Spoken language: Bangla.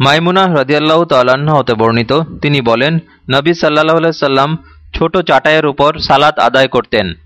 মাইমুনা হ্রদিয়াল্লাহ তাল্লাহ্ন হতে বর্ণিত, তিনি বলেন, নবী সাল্লাহ সাল্লাম ছোট চাটাইয়ের উপর সালাত আদায় করতেন।